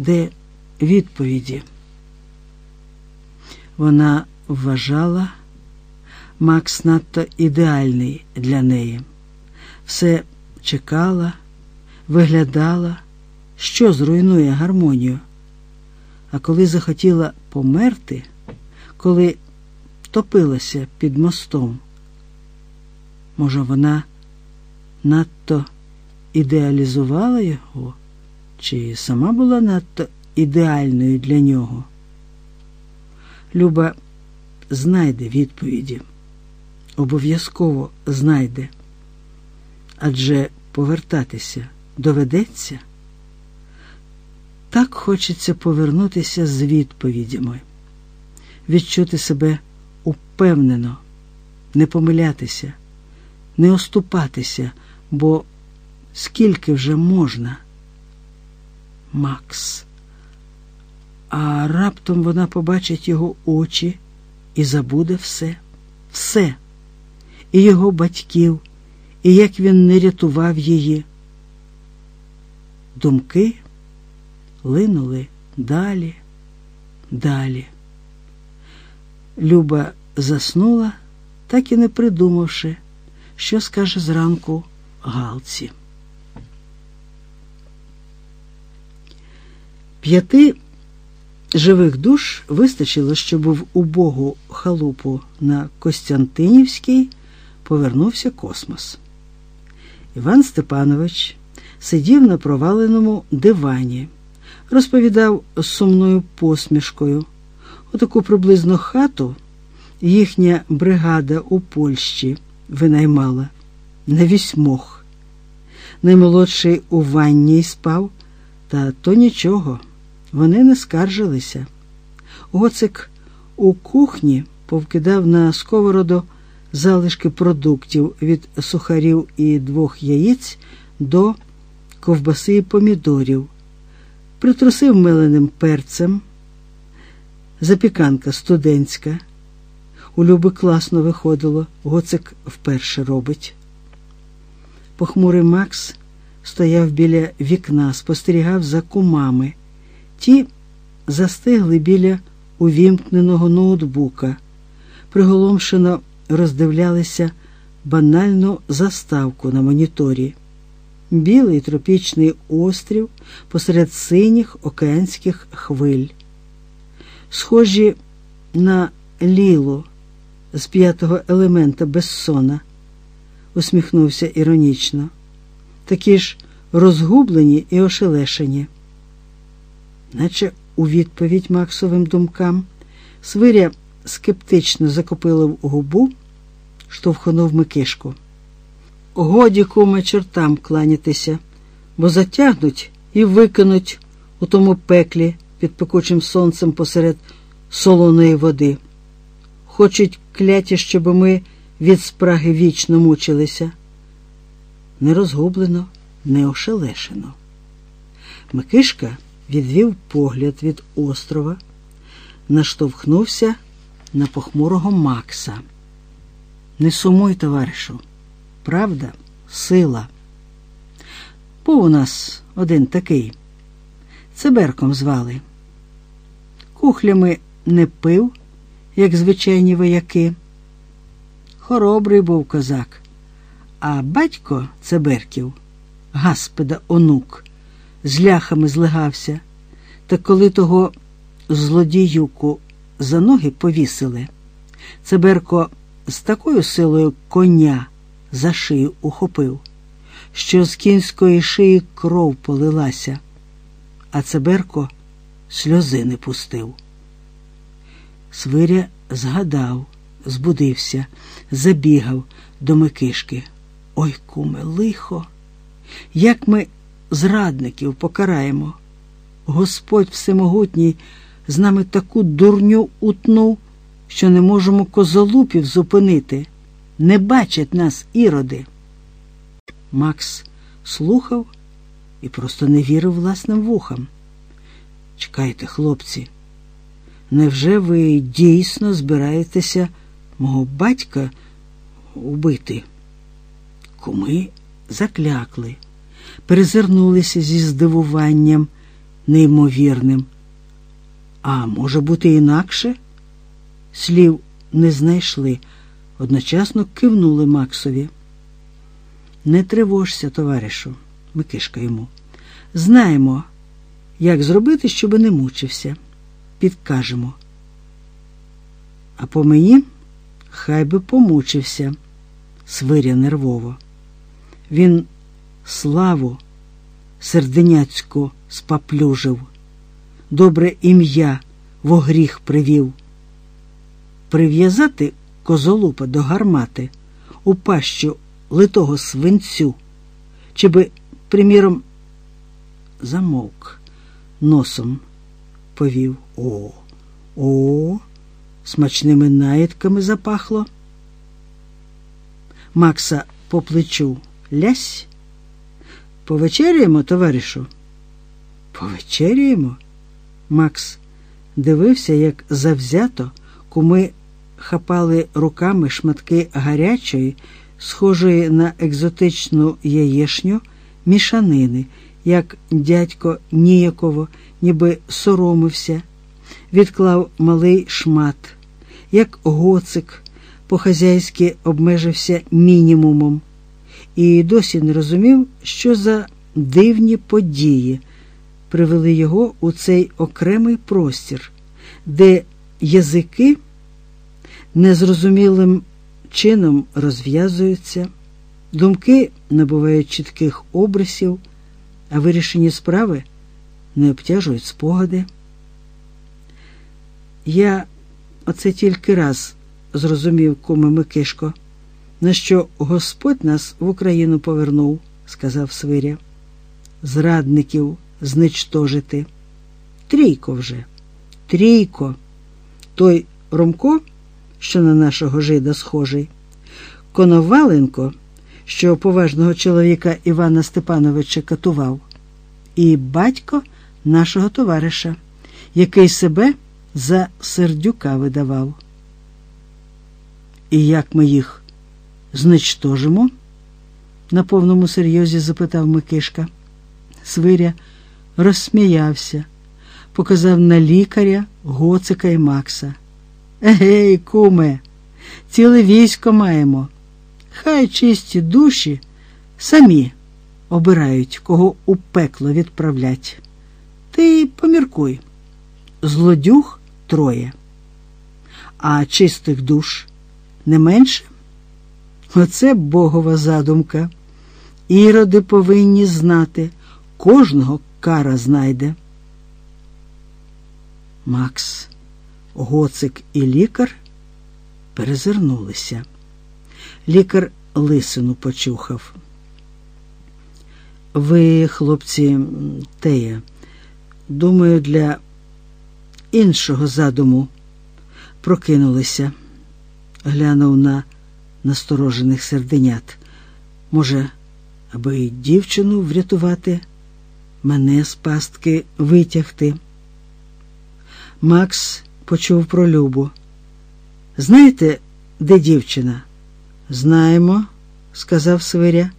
де відповіді. Вона вважала Макс надто ідеальний для неї. Все чекала, виглядала, що зруйнує гармонію. А коли захотіла померти, коли топилася під мостом, може, вона надто ідеалізувала його, чи сама була надто ідеальною для нього? Люба знайде відповіді, обов'язково знайде, адже повертатися доведеться. Так хочеться повернутися з відповідями, відчути себе упевнено, не помилятися, не оступатися, бо скільки вже можна. Макс. А раптом вона побачить його очі і забуде все, все, і його батьків, і як він не рятував її. Думки линули далі, далі. Люба заснула, так і не придумавши, що скаже зранку Галці. П'яти живих душ вистачило, щоб в убогу халупу на Костянтинівській повернувся космос. Іван Степанович сидів на проваленому дивані, розповідав з сумною посмішкою. Отаку приблизно хату їхня бригада у Польщі винаймала на вісьмох. Наймолодший у ванні спав, та то нічого, вони не скаржилися. Гоцик у кухні повкидав на сковороду залишки продуктів від сухарів і двох яєць до ковбаси і помідорів, притрусив миленим перцем, запіканка студентська. У Люби класно виходило, гоцик вперше робить. Похмурий Макс стояв біля вікна, спостерігав за кумами. Ті застигли біля увімкненого ноутбука, приголомшено роздивлялися банальну заставку на моніторі. Білий тропічний острів посеред синіх океанських хвиль. Схожі на ліло з п'ятого елемента Бессона, усміхнувся іронічно, такі ж розгублені і ошелешені. Наче у відповідь Максовим думкам, Свиря скептично закопилив губу, штовхнув Микишку. Годі куме чортам кланятися, бо затягнуть і викинуть у тому пеклі під пекучим сонцем посеред солоної води. Хочуть кляті, щоб ми від спраги вічно мучилися. Не розгублено, не ошелешено. Микишка відвів погляд від острова, наштовхнувся на похмурого Макса. Не сумуй, товаришу, правда, сила. Був у нас один такий. Циберком звали. Кухлями не пив, як звичайні вояки. Хоробрий був козак, а батько Циберків, гаспеда онук, з ляхами злигався, та коли того злодіюку за ноги повісили, Циберко з такою силою коня за шию ухопив, що з кінської шиї кров полилася, а Циберко сльози не пустив. Свиря згадав, збудився, забігав до Микишки. Ой, куме, лихо, як ми зрадників покараємо. Господь Всемогутній з нами таку дурню утнув, що не можемо козолупів зупинити. Не бачать нас іроди. Макс слухав і просто не вірив власним вухам. Чекайте, хлопці, невже ви дійсно збираєтеся мого батька убити? Куми заклякли, перезирнулися зі здивуванням неймовірним. А може бути інакше? Слів не знайшли, одночасно кивнули Максові. Не тривожся, товаришу, Микишка йому. Знаємо, як зробити, щоби не мучився. Підкажемо. А по мені хай би помучився, свиря нервово. Він славу серденяцьку спаплюжив, добре ім'я в огріх привів. Прив'язати козолупа до гармати у пащу литого свинцю, чи би, приміром, замовк, носом повів. О, о, смачними наїдками запахло. Макса по плечу лясь. Повечеряємо, товаришу? Повечеряємо? Макс дивився, як завзято куми хапали руками шматки гарячої, схожої на екзотичну яєшню, мішанини, як дядько ніяково, ніби соромився, відклав малий шмат, як гоцик по-хазяйськи обмежився мінімумом, і досі не розумів, що за дивні події привели його у цей окремий простір, де язики незрозумілим чином розв'язуються, думки набувають чітких обрисів, а вирішені справи не обтяжують спогади. Я оце тільки раз зрозумів куми Микишко, на що Господь нас в Україну повернув, сказав Свиря. Зрадників зничтожити. Трійко вже, трійко. Той Ромко, що на нашого жида схожий, Коноваленко, що поважного чоловіка Івана Степановича катував, і батько нашого товариша, який себе за сердюка видавав. І як ми їх зничтожимо? на повному серйозі запитав Микишка. Свиря розсміявся, показав на лікаря, гоцика і Макса. Егей, куме, ціле військо маємо. Хай чисті душі самі обирають, кого у пекло відправлять. Ти поміркуй. Злодюг троє, а чистих душ не менше. Оце богова задумка. Іроди повинні знати, кожного кара знайде. Макс, гоцик і лікар перезирнулися. Лікар лисину почухав. Ви, хлопці, теє, думаю, для іншого задуму прокинулися, глянув на насторожених серденят. Може, аби дівчину врятувати, мене з пастки витягти. Макс почув про Любу. Знаєте, де дівчина? Знаємо, сказав Свиря.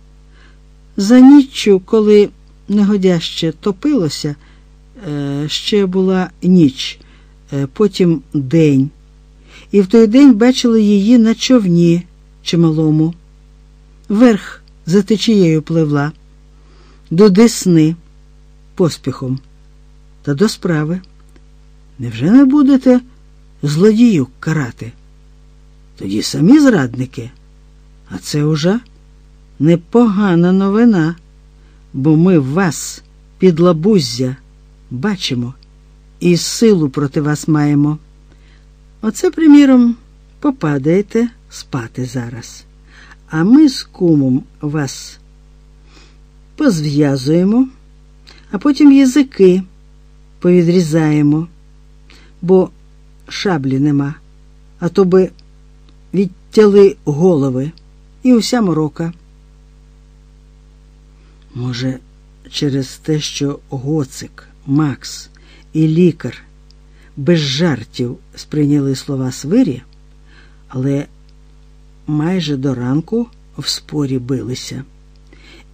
За ніччю, коли негодяще топилося, е, ще була ніч, е, потім день, і в той день бачили її на човні чималому. Верх за течією пливла, до Десни поспіхом та до справи. Невже не будете злодію карати? Тоді самі зрадники, а це уже непогана новина, бо ми вас під лабуззя бачимо і силу проти вас маємо. Оце, приміром, попадаєте спати зараз, а ми з кумом вас позв'язуємо, а потім язики повідрізаємо, бо шаблі нема, а то би відтяли голови і уся морока. Може, через те, що Гоцик, Макс і лікар без жартів сприйняли слова свирі, але майже до ранку в спорі билися.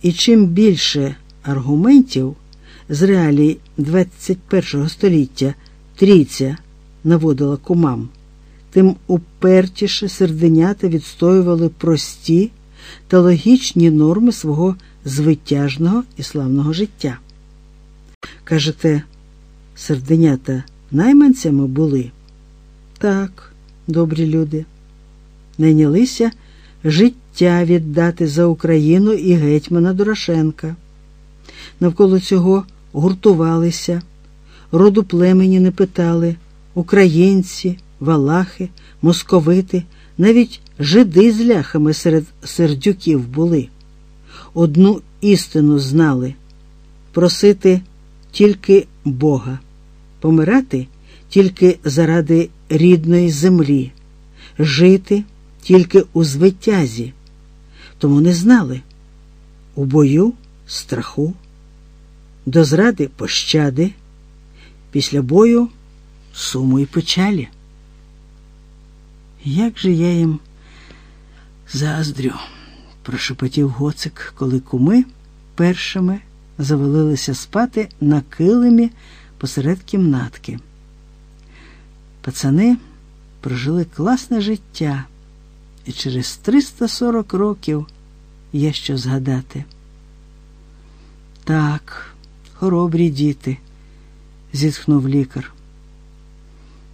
І чим більше аргументів з реалій 21 століття трійця наводила кумам, тим упертіше серденята відстоювали прості та логічні норми свого звитяжного і славного життя. Кажете, серденята найманцями були? Так, добрі люди, найнялися життя віддати за Україну і гетьмана Дорошенка. Навколо цього гуртувалися, роду племені не питали українці, валахи, московити, навіть жиди з ляхами серед сердюків були. Одну істину знали просити тільки Бога, помирати тільки заради рідної землі, жити тільки у звитязі, тому не знали у бою страху, до зради пощади, після бою суму і печалі. Як же я їм заздрю, прошепотів гоцик, коли куми першими завалилися спати на килимі посеред кімнатки. Пацани прожили класне життя, і через 340 років є що згадати. Так, хоробрі діти, зітхнув лікар.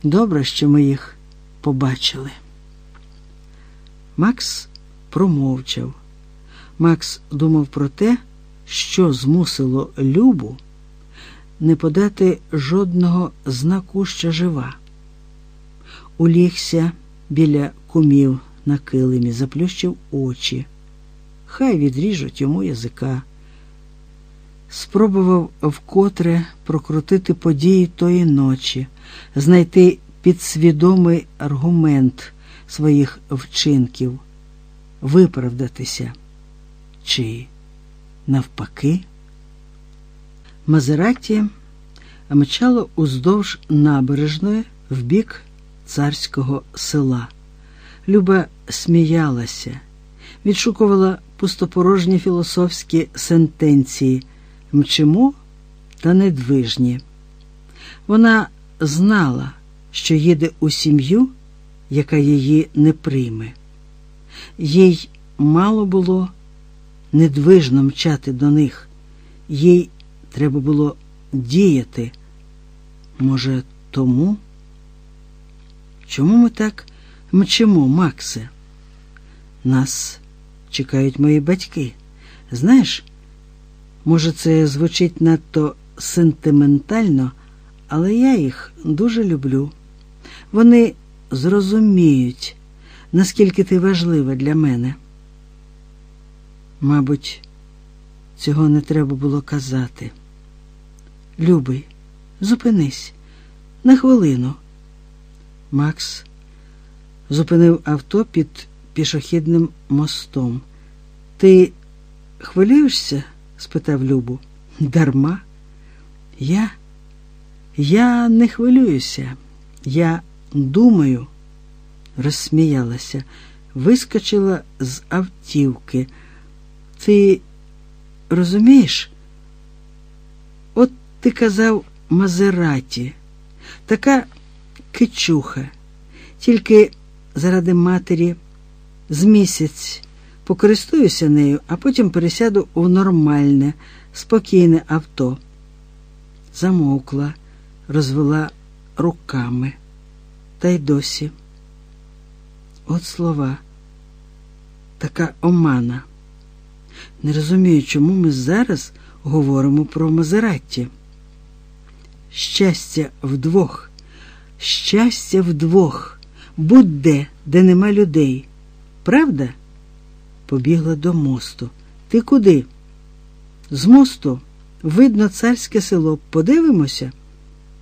Добре, що ми їх побачили. Макс промовчав. Макс думав про те, що змусило Любу не подати жодного знаку, що жива. Улігся біля кумів на килимі, заплющив очі. Хай відріжуть йому язика. Спробував вкотре прокрутити події тої ночі, знайти підсвідомий аргумент своїх вчинків, виправдатися. Чи навпаки? Мазераті мчало уздовж набережної в бік царського села. Люба сміялася, відшукувала пустопорожні філософські сентенції мчимо та недвижні. Вона знала, що їде у сім'ю, яка її не прийме. Їй мало було недвижно мчати до них, їй треба було діяти. Може, тому? Чому ми так мчимо, Максе? Нас чекають мої батьки. Знаєш, може, це звучить надто сентиментально, але я їх дуже люблю. Вони зрозуміють, наскільки ти важлива для мене. Мабуть, цього не треба було казати. Любий, зупинись на хвилину. Макс зупинив авто під пішохідним мостом. Ти хвилюєшся? спитав Любу. Дарма. Я Я не хвилююся. Я думаю, розсміялася, вискочила з автівки. Ти розумієш? От ти казав Мазераті, така кичуха, тільки заради матері з місяць покористуюся нею, а потім пересяду у нормальне, спокійне авто. Замовкла, розвела руками. Та й досі. От слова, така омана. Не розумію, чому ми зараз говоримо про Мазератті. Щастя вдвох, щастя вдвох, будь-де, де нема людей. Правда? Побігла до мосту. Ти куди? З мосту видно царське село. Подивимося?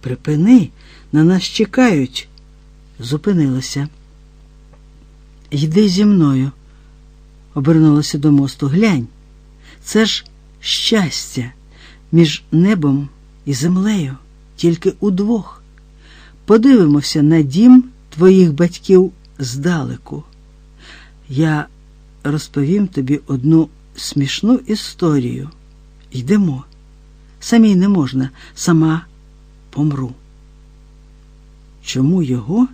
Припини, на нас чекають. Зупинилася. Йди зі мною, обернулася до мосту. Глянь. Це ж щастя між небом і землею, тільки удвох. Подивимося на дім твоїх батьків здалеку. Я розповім тобі одну смішну історію. Йдемо. Самій не можна, сама помру. Чому його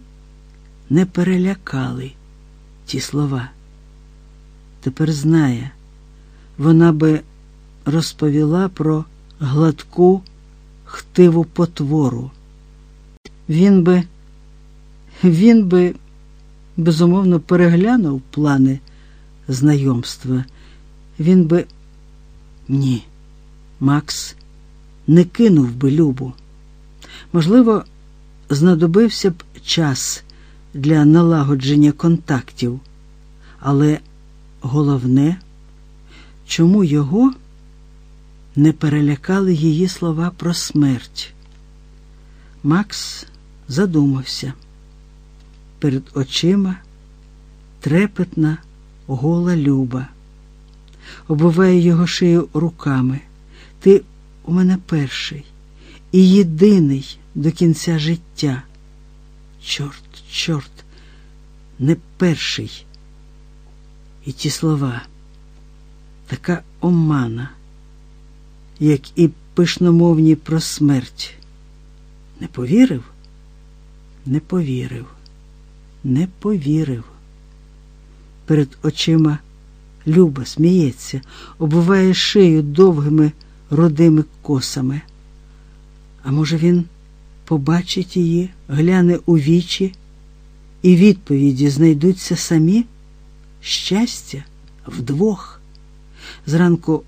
не перелякали ті слова? Тепер знає, вона би розповіла про гладку хтиву потвору. Він би, він би, безумовно, переглянув плани знайомства. Він би ні, Макс не кинув би Любу. Можливо, знадобився б час для налагодження контактів, але головне, чому його не перелякали її слова про смерть. Макс задумався. Перед очима трепетна гола Люба, оббиває його шию руками. Ти у мене перший і єдиний до кінця життя. Чорт, чорт, не перший. І ті слова, така омана, як і пишномовні про смерть. Не повірив? Не повірив, не повірив. Перед очима Люба сміється, обуває шию довгими рудими косами. А може, він побачить її, гляне у вічі, і відповіді знайдуться самі? Щастя вдвох. Зранку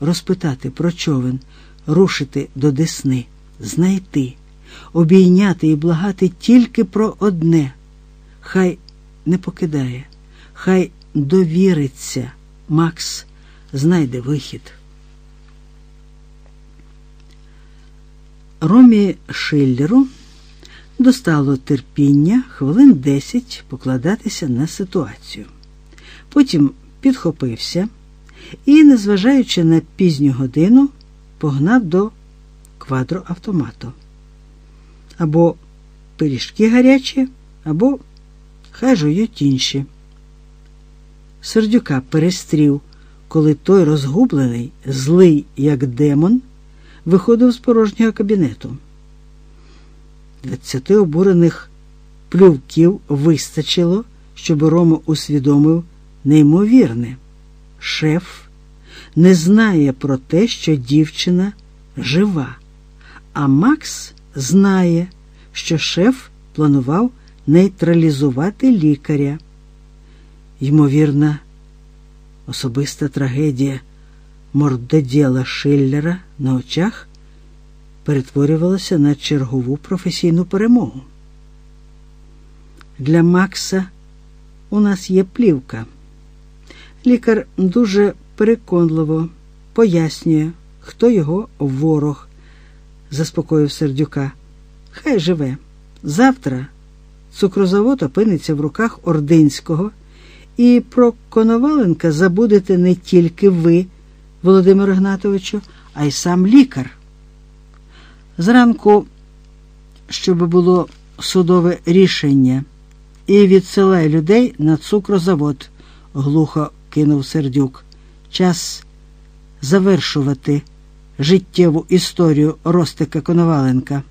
розпитати про човен, рушити до Десни, знайти, обійняти і благати тільки про одне. Хай не покидає, хай довіриться, Макс знайде вихід. Ромі Шиллеру достало терпіння хвилин десять покладатися на ситуацію. Потім підхопився і, незважаючи на пізню годину, погнав до квадроавтомату. Або пиріжки гарячі, або хай жують інші. Сердюка перестрів, коли той розгублений, злий, як демон, виходив з порожнього кабінету. Двадцяти обурених плювків вистачило, щоб Рома усвідомив неймовірне. Шеф не знає про те, що дівчина жива, а Макс знає, що шеф планував нейтралізувати лікаря. Ймовірна, особиста трагедія мордоділа Шиллера на очах перетворювалася на чергову професійну перемогу. Для Макса у нас є плівка. Лікар дуже переконливо пояснює, хто його ворог, заспокоїв сердюка. Хай живе. Завтра цукрозавод опиниться в руках Ординського, і про Коноваленка забудете не тільки ви, Володимир Гнатовичу, а й сам лікар. Зранку, щоб було судове рішення, і відсилай людей на цукрозавод, глухо кинув сердюк. Час завершувати життєву історію Ростика Коноваленка.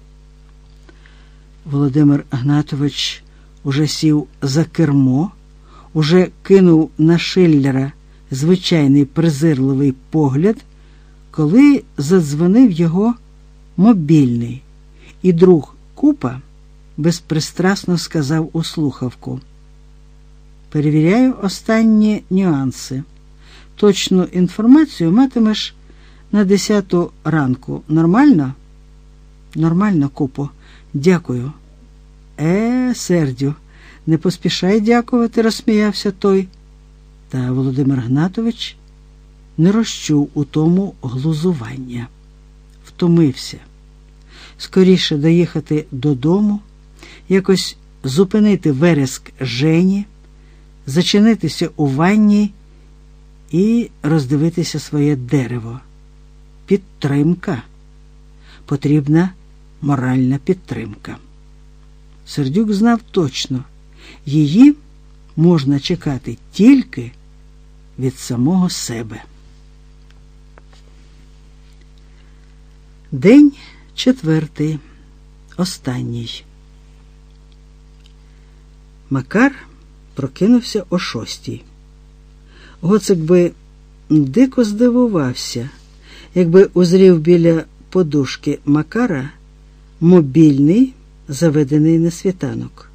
Володимир Гнатович уже сів за кермо, уже кинув на Шиллера звичайний презирливий погляд, коли задзвонив його мобільний, і друг Купа безпристрасно сказав у слухавку. Перевіряю останні нюанси. Точну інформацію матимеш на 10 ранку. Нормально? Нормально, Купо. Дякую. Е, сердю, не поспішай дякувати, розсміявся той. Та Володимир Гнатович не розчув у тому глузування, втомився. Скоріше доїхати додому, якось зупинити вереск Жені, зачинитися у ванні і роздивитися своє дерево. Підтримка. Потрібна моральна підтримка. Сердюк знав точно, її можна чекати тільки від самого себе. День четвертий, останній. Макар прокинувся о шостій. Гоцик би дико здивувався, якби узрів біля подушки Макара мобільний, заведений на світанок.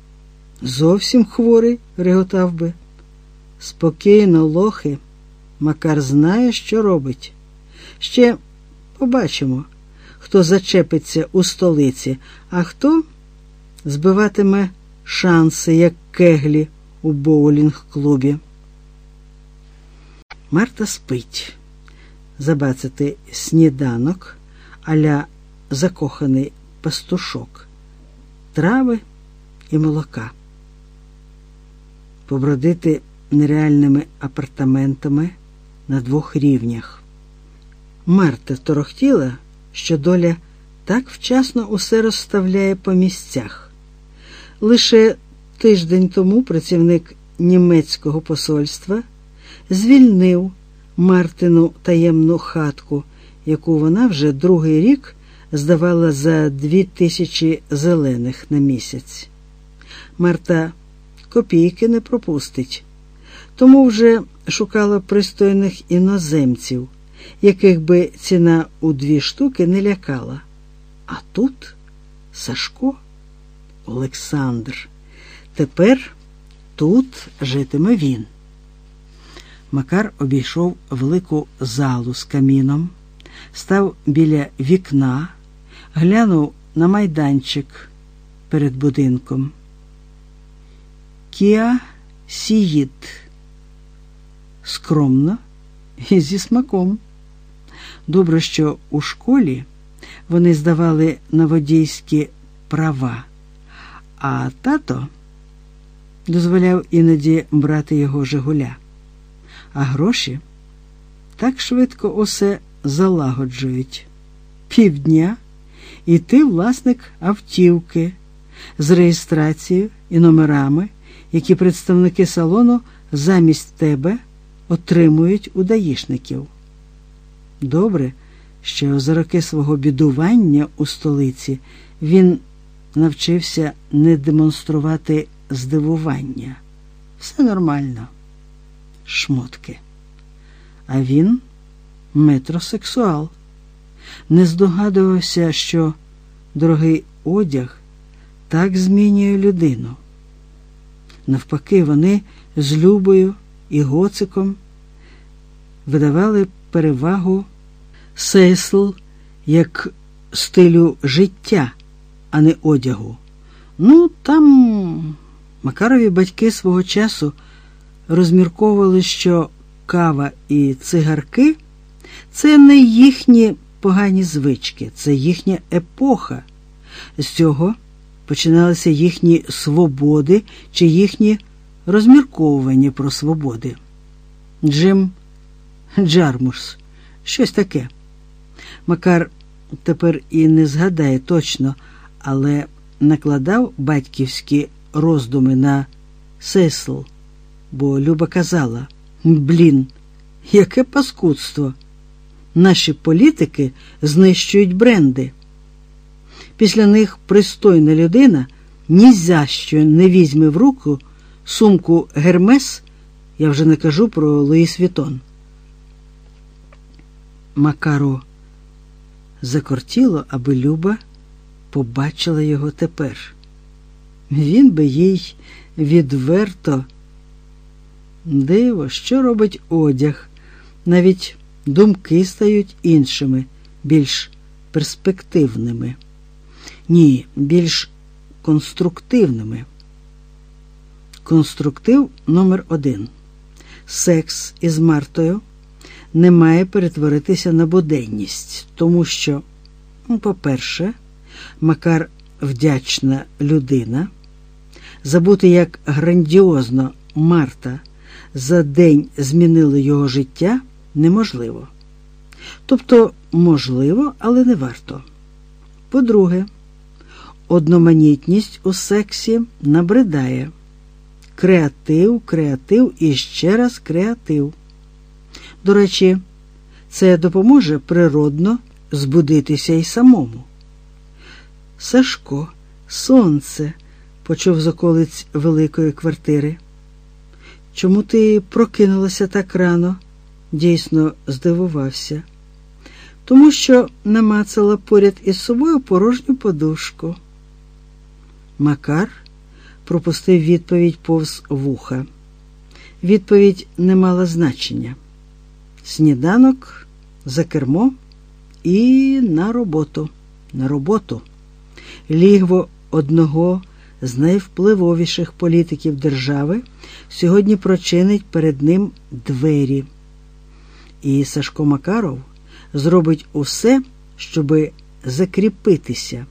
Зовсім хворий, реготав би. Спокійно, лохи, Макар знає, що робить. Ще побачимо, хто зачепиться у столиці, а хто збиватиме шанси, як кеглі у боулінг-клубі. Марта спить. Забацати сніданок аля закоханий пастушок, трави і молока, побродити нереальними апартаментами на двох рівнях. Марта торохтіла, що доля так вчасно усе розставляє по місцях. Лише тиждень тому працівник німецького посольства звільнив Мартину таємну хатку, яку вона вже другий рік здавала за дві тисячі зелених на місяць. Марта копійки не пропустить, тому вже шукала пристойних іноземців, яких би ціна у дві штуки не лякала. А тут Сашко, Олександр. Тепер тут житиме він. Макар обійшов велику залу з каміном, став біля вікна, глянув на майданчик перед будинком. Кіа сіїт скромно і зі смаком. Добре, що у школі вони здавали на водійські права, а тато дозволяв іноді брати його Жигуля. А гроші так швидко усе залагоджують. Півдня і ти власник автівки з реєстрацією і номерами, які представники салону замість тебе отримують у даїшників. Добре, що за роки свого бідування у столиці він навчився не демонструвати здивування. Все нормально. Шмотки. А він метросексуал. Не здогадувався, що дорогий одяг так змінює людину. Навпаки, вони з Любою і Гоциком видавали перевагу сесл як стилю життя, а не одягу. Ну, там Макарові батьки свого часу розмірковували, що кава і цигарки це не їхні погані звички, це їхня епоха. З цього починалися їхні свободи чи їхні розмірковування про свободи. Джим Джармус, щось таке. Макар тепер і не згадає точно, але накладав батьківські роздуми на сесл, бо Люба казала: Блін, яке паскудство! Наші політики знищують бренди. Після них пристойна людина ні за що не візьме в руку сумку Гермес, я вже не кажу про Луїс Вітон. Макару закортіло, аби Люба побачила його тепер. Він би їй відверто диво, що робить одяг, навіть думки стають іншими, більш перспективними, ні, більш конструктивними. Конструктив номер один. Секс із Мартою не має перетворитися на буденність, тому що, ну, по-перше, Макар вдячна людина, забути, як грандіозно Марта за день змінила його життя, неможливо. Тобто, можливо, але не варто. По-друге, одноманітність у сексі набридає. Креатив, креатив і ще раз креатив. До речі, це допоможе природно збудитися й самому. Сашко, сонце, почув з околиць великої квартири. Чому ти прокинулася так рано? Дійсно здивувався. Тому що намацала поряд із собою порожню подушку. Макар пропустив відповідь повз вуха. Відповідь не мала значення. Сніданок за кермо і на роботу. На роботу. Лігво одного з найвпливовіших політиків держави сьогодні прочинить перед ним двері. І Сашко Макаров зробить усе, щоби закріпитися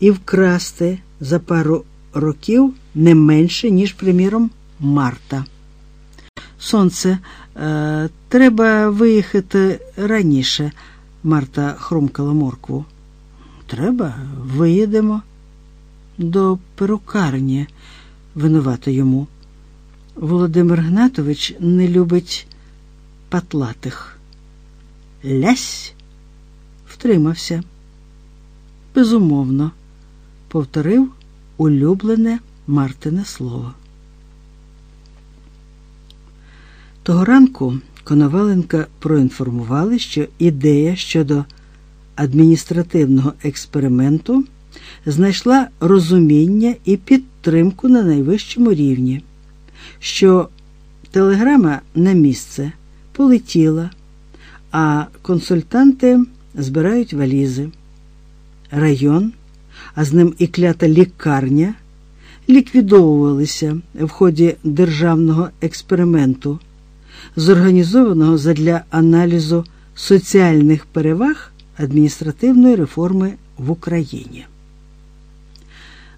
і вкрасти за пару років не менше, ніж, приміром, Марта. Сонце, е, треба виїхати раніше, Марта хрумкала моркву. Треба, виїдемо до перукарні, винувато йому. Володимир Гнатович не любить патлатих. Лясь втримався. Безумовно, повторив улюблене Мартине слово. Того ранку Коноваленка проінформували, що ідея щодо адміністративного експерименту знайшла розуміння і підтримку на найвищому рівні, що телеграма на місце полетіла, а консультанти збирають валізи. Район, а з ним і клята лікарня, ліквідовувалися в ході державного експерименту, зорганізованого задля аналізу соціальних переваг адміністративної реформи в Україні.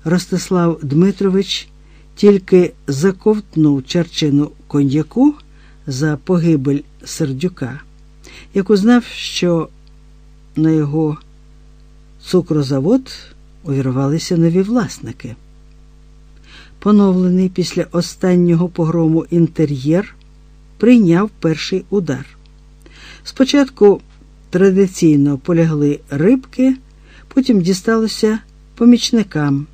Ростислав Дмитрович тільки заковтнув чарчину коньяку за погибель сердюка, як узнав, що на його цукрозавод увірвалися нові власники. Поновлений після останнього погрому інтер'єр прийняв перший удар. Спочатку традиційно полягли рибки, потім дісталося помічникам.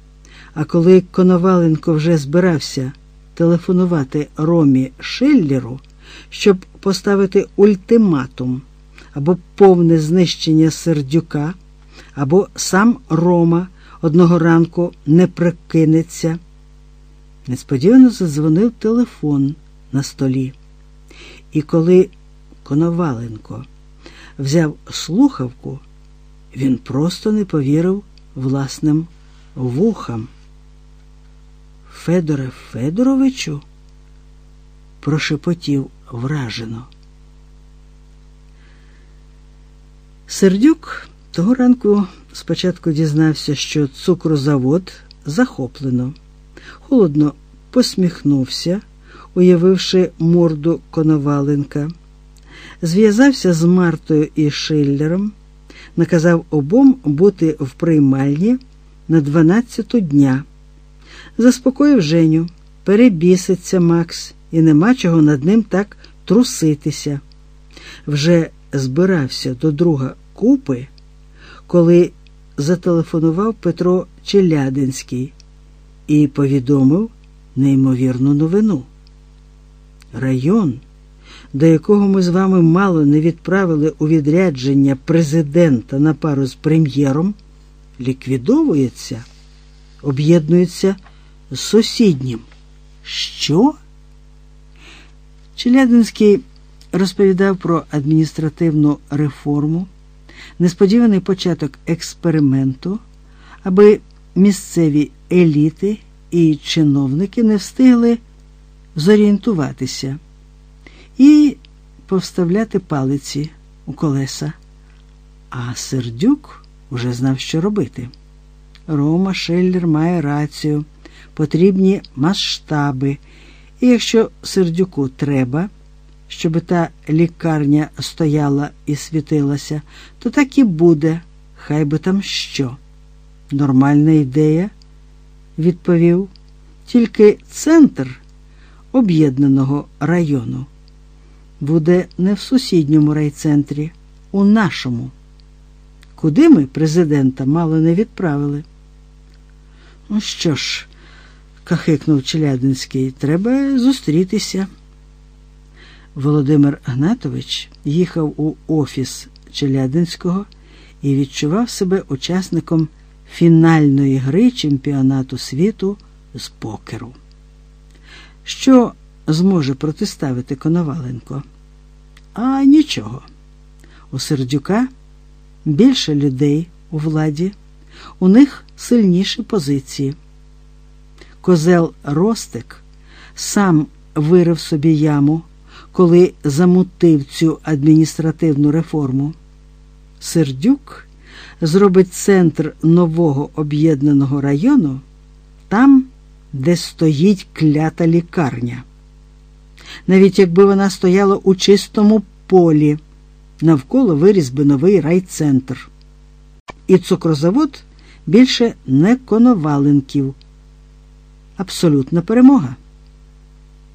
А коли Коноваленко вже збирався телефонувати Ромі Шеллеру, щоб поставити ультиматум або повне знищення сердюка, або сам Рома одного ранку не прикинеться, несподівано задзвонив телефон на столі. І коли Коноваленко взяв слухавку, він просто не повірив власним вухам. Федоре Федоровичу? прошепотів вражено. Сердюк того ранку спочатку дізнався, що цукрозавод захоплено, холодно посміхнувся, уявивши морду Коноваленка, зв'язався з Мартою і Шиллером, наказав обом бути в приймальні на 12 дня. Заспокоїв Женю, перебіситься Макс, і нема чого над ним так труситися. Вже збирався до друга купи, коли зателефонував Петро Челядинський і повідомив неймовірну новину. Район, до якого ми з вами мало не відправили у відрядження президента на пару з прем'єром, ліквідовується, об'єднується з сусіднім. Що? Челядинський розповідав про адміністративну реформу, несподіваний початок експерименту, аби місцеві еліти і чиновники не встигли зорієнтуватися і повставляти палиці у колеса. А сердюк уже знав, що робити. Рома Шеллер має рацію, потрібні масштаби, і якщо сердюку треба щоб та лікарня стояла і світилася, то так і буде, хай би там що. Нормальна ідея, відповів, тільки центр об'єднаного району буде не в сусідньому райцентрі, у нашому. куди ми президента мало не відправили. Ну що ж, кахикнув Челядинський, треба зустрітися. Володимир Гнатович їхав у офіс Челядинського і відчував себе учасником фінальної гри чемпіонату світу з покеру. Що зможе протиставити Коноваленко? А нічого. У Сердюка більше людей у владі, у них сильніші позиції. Козел Ростик сам вирив собі яму, коли замутив цю адміністративну реформу. Сердюк зробить центр нового об'єднаного району там, де стоїть клята лікарня. Навіть якби вона стояла у чистому полі, навколо виріс би новий райцентр. І цукрозавод більше не коноваленків. Абсолютна перемога.